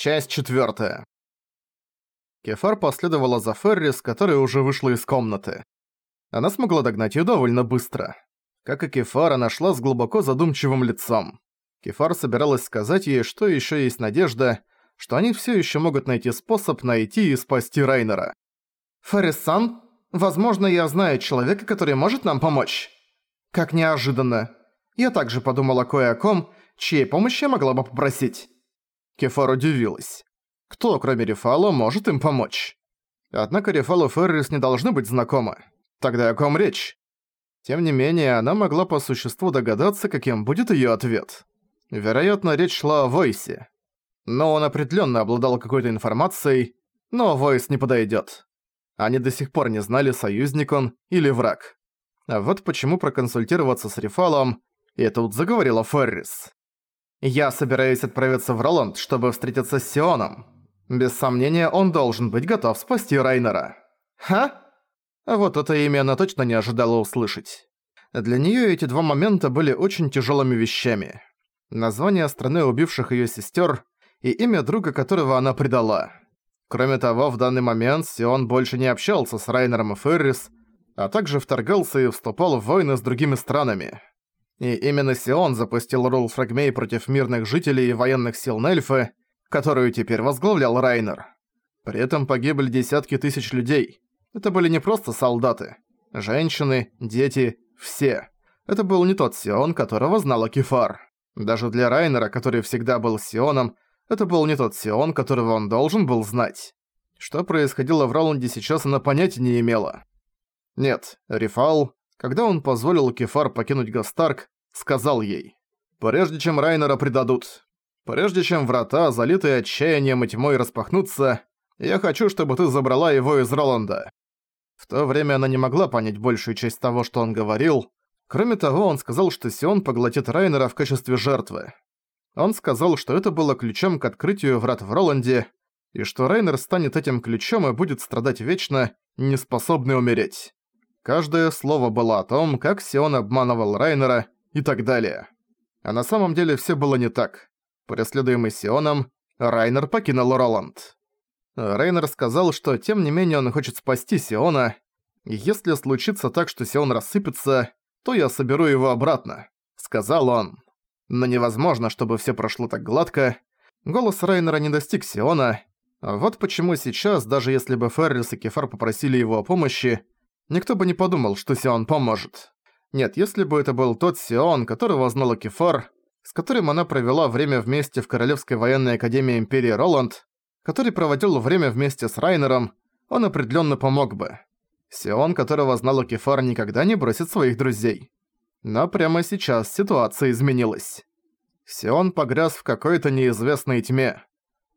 Часть четвертая. Кефар последовала за Феррис, которая уже вышла из комнаты. Она смогла догнать её довольно быстро. Как и Кефар, она шла с глубоко задумчивым лицом. Кефар собиралась сказать ей, что ещё есть надежда, что они всё ещё могут найти способ найти и спасти Райнера. «Феррис-сан, возможно, я знаю человека, который может нам помочь». «Как неожиданно. Я также подумала кое о ком, чьей помощи я могла бы попросить». Кефар удивилась. Кто, кроме Рефала, может им помочь? Однако Рефал и Феррис не должны быть знакомы. Тогда о ком речь? Тем не менее, она могла по существу догадаться, каким будет её ответ. Вероятно, речь шла о Войсе. Но он определённо обладал какой-то информацией, но Войс не подойдёт. Они до сих пор не знали, союзник он или враг. А вот почему проконсультироваться с Рефалом, и тут заговорила Феррис. Я собираюсь отправиться в Роланд, чтобы встретиться с Сионом. Без сомнения, он должен быть готов спасти Райнера. Ха? Вот это имя она точно не ожидала услышать. Для неё эти два момента были очень тяжёлыми вещами. Название страны убивших её сестёр и имя друга, которого она предала. Кроме того, в данный момент Сион больше не общался с Райнером и Феррис, а также вторгался и вступал в войны с другими странами. И именно Сион запустил Рул Фрагмей против мирных жителей и военных сил Нельфы, которую теперь возглавлял Райнер. При этом погибли десятки тысяч людей. Это были не просто солдаты. Женщины, дети, все. Это был не тот Сион, которого знала Кефар. Даже для Райнера, который всегда был Сионом, это был не тот Сион, которого он должен был знать. Что происходило в Роланде сейчас она понятия не имела. Нет, Рифал, когда он позволил Кефар покинуть Гастарк, сказал ей, «Прежде чем Райнера предадут, прежде чем врата, залитые отчаянием и тьмой, распахнутся, я хочу, чтобы ты забрала его из Роланда». В то время она не могла понять большую часть того, что он говорил. Кроме того, он сказал, что Сион поглотит Райнера в качестве жертвы. Он сказал, что это было ключом к открытию врат в Роланде, и что Райнер станет этим ключом и будет страдать вечно, не способный умереть. Каждое слово было о том, как Сион обманывал Райнера и так далее. А на самом деле все было не так. Преследуемый Сионом, Райнер покинул Роланд. Райнер сказал, что тем не менее он хочет спасти Сиона. «Если случится так, что Сион рассыпется, то я соберу его обратно», — сказал он. Но невозможно, чтобы все прошло так гладко. Голос Райнера не достиг Сиона. Вот почему сейчас, даже если бы Феррис и Кефар попросили его о помощи, Никто бы не подумал, что Сион поможет. Нет, если бы это был тот Сион, которого знала Кефар, с которым она провела время вместе в Королевской военной академии Империи Роланд, который проводил время вместе с Райнером, он определенно помог бы. Сион, которого знала Кефар, никогда не бросит своих друзей. Но прямо сейчас ситуация изменилась. Сион погряз в какой-то неизвестной тьме.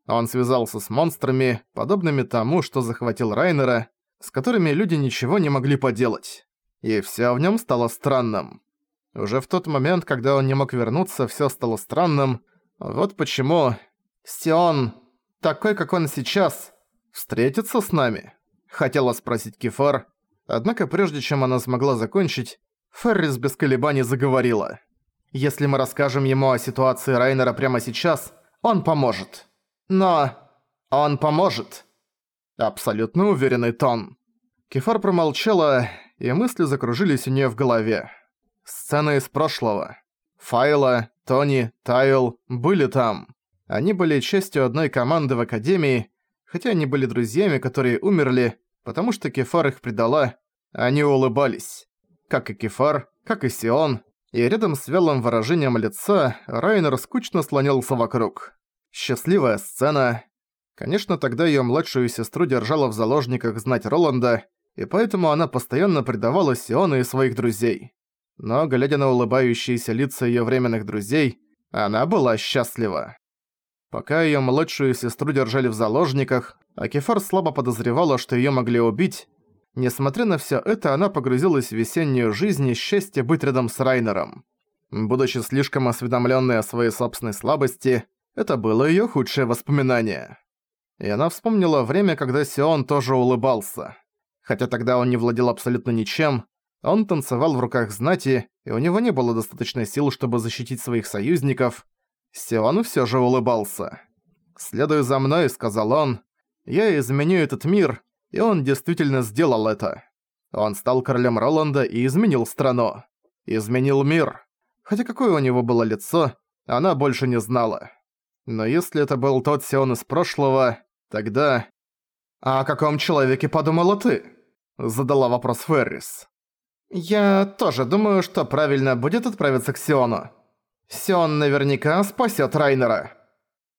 Он связался с монстрами, подобными тому, что захватил Райнера, с которыми люди ничего не могли поделать. И всё в нём стало странным. Уже в тот момент, когда он не мог вернуться, всё стало странным. Вот почему Сион, такой, как он сейчас, встретится с нами? Хотела спросить Кефар, однако прежде чем она смогла закончить, Феррис без колебаний заговорила. «Если мы расскажем ему о ситуации Райнера прямо сейчас, он поможет. Но он поможет». Абсолютно уверенный тон. Кефар промолчала, и мысли закружились у неё в голове. Сцены из прошлого. Файла, Тони, Тайл были там. Они были частью одной команды в Академии, хотя они были друзьями, которые умерли, потому что Кефар их предала, они улыбались. Как и Кефар, как и Сион, и рядом с вялым выражением лица Райнер скучно слонялся вокруг. Счастливая сцена, Конечно, тогда её младшую сестру держала в заложниках знать Роланда, и поэтому она постоянно предавала Сиона и своих друзей. Но, глядя на улыбающиеся лица её временных друзей, она была счастлива. Пока её младшую сестру держали в заложниках, а Кефар слабо подозревала, что её могли убить, несмотря на всё это, она погрузилась в весеннюю жизнь и счастье быть рядом с Райнером. Будучи слишком осведомлённой о своей собственной слабости, это было её худшее воспоминание и она вспомнила время, когда Сион тоже улыбался. Хотя тогда он не владел абсолютно ничем, он танцевал в руках знати, и у него не было достаточной сил, чтобы защитить своих союзников. Сион всё же улыбался. «Следуй за мной», — сказал он. «Я изменю этот мир», и он действительно сделал это. Он стал королем Роланда и изменил страну. Изменил мир. Хотя какое у него было лицо, она больше не знала. Но если это был тот Сион из прошлого, тогда... «А «О каком человеке подумала ты?» – задала вопрос Феррис. «Я тоже думаю, что правильно будет отправиться к Сиону. Сион наверняка спасет Райнера».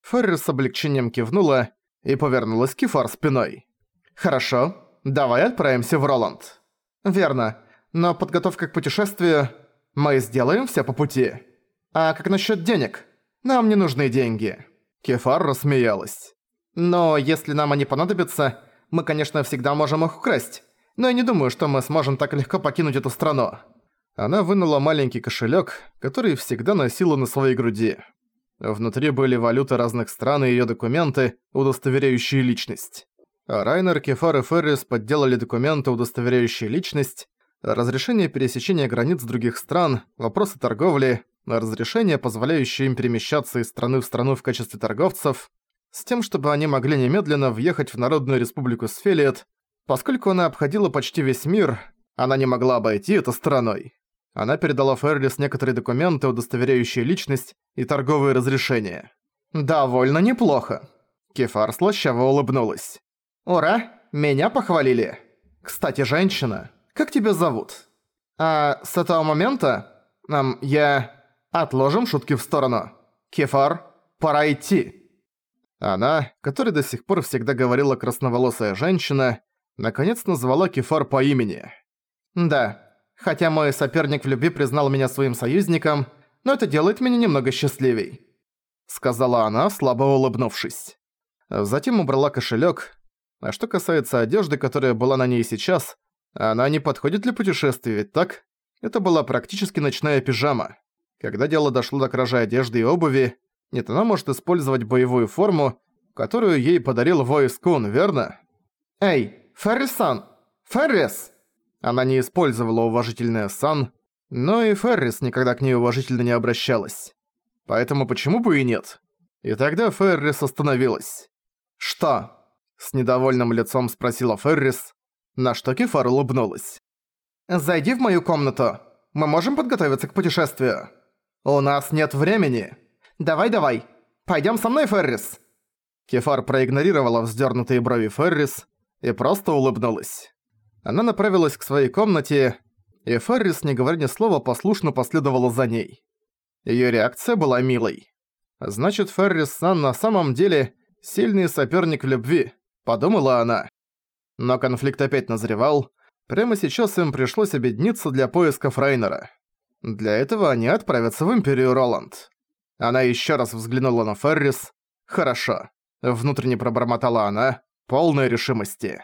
Феррис с облегчением кивнула и повернулась к Кефар спиной. «Хорошо, давай отправимся в Роланд». «Верно, но подготовка к путешествию... Мы сделаем все по пути. А как насчет денег? Нам не нужны деньги». Кефар рассмеялась. «Но если нам они понадобятся, мы, конечно, всегда можем их украсть. Но я не думаю, что мы сможем так легко покинуть эту страну». Она вынула маленький кошелек, который всегда носила на своей груди. Внутри были валюты разных стран и её документы, удостоверяющие личность. Райнер, Кефар и Феррис подделали документы, удостоверяющие личность, разрешение пересечения границ других стран, вопросы торговли, разрешение, позволяющее им перемещаться из страны в страну в качестве торговцев, с тем, чтобы они могли немедленно въехать в Народную Республику Сфелиет, поскольку она обходила почти весь мир, она не могла обойти это стороной. Она передала Феррис некоторые документы, удостоверяющие личность и торговые разрешения. «Довольно неплохо». Кефар слащаво улыбнулась. «Ура! Меня похвалили! Кстати, женщина, как тебя зовут?» «А с этого момента... Эм, я... Отложим шутки в сторону. Кефар, пора идти!» Она, которая до сих пор всегда говорила красноволосая женщина, наконец назвала Кефар по имени. «Да, Хотя мой соперник в любви признал меня своим союзником, но это делает меня немного счастливей», — сказала она, слабо улыбнувшись. Затем убрала кошелек. А что касается одежды, которая была на ней сейчас, она не подходит для путешествий, ведь так? Это была практически ночная пижама. Когда дело дошло до кражи одежды и обуви, нет, она может использовать боевую форму, которую ей подарил Войс Кун, верно? «Эй, Феррисан! Феррис!» Она не использовала уважительное «сан», но и Феррис никогда к ней уважительно не обращалась. Поэтому почему бы и нет? И тогда Феррис остановилась. «Что?» – с недовольным лицом спросила Феррис, на что Кефар улыбнулась. «Зайди в мою комнату. Мы можем подготовиться к путешествию. У нас нет времени. Давай-давай. Пойдём со мной, Феррис». Кефар проигнорировала вздернутые брови Феррис и просто улыбнулась. Она направилась к своей комнате, и Феррис, не говоря ни слова, послушно последовала за ней. Её реакция была милой. Значит, Феррис-сан на самом деле сильный соперник в любви, подумала она. Но конфликт опять назревал. Прямо сейчас им пришлось объединиться для поиска Фрейнера. Для этого они отправятся в Империю Роланд. Она ещё раз взглянула на Феррис. «Хорошо», — внутренне пробормотала она, полной решимости.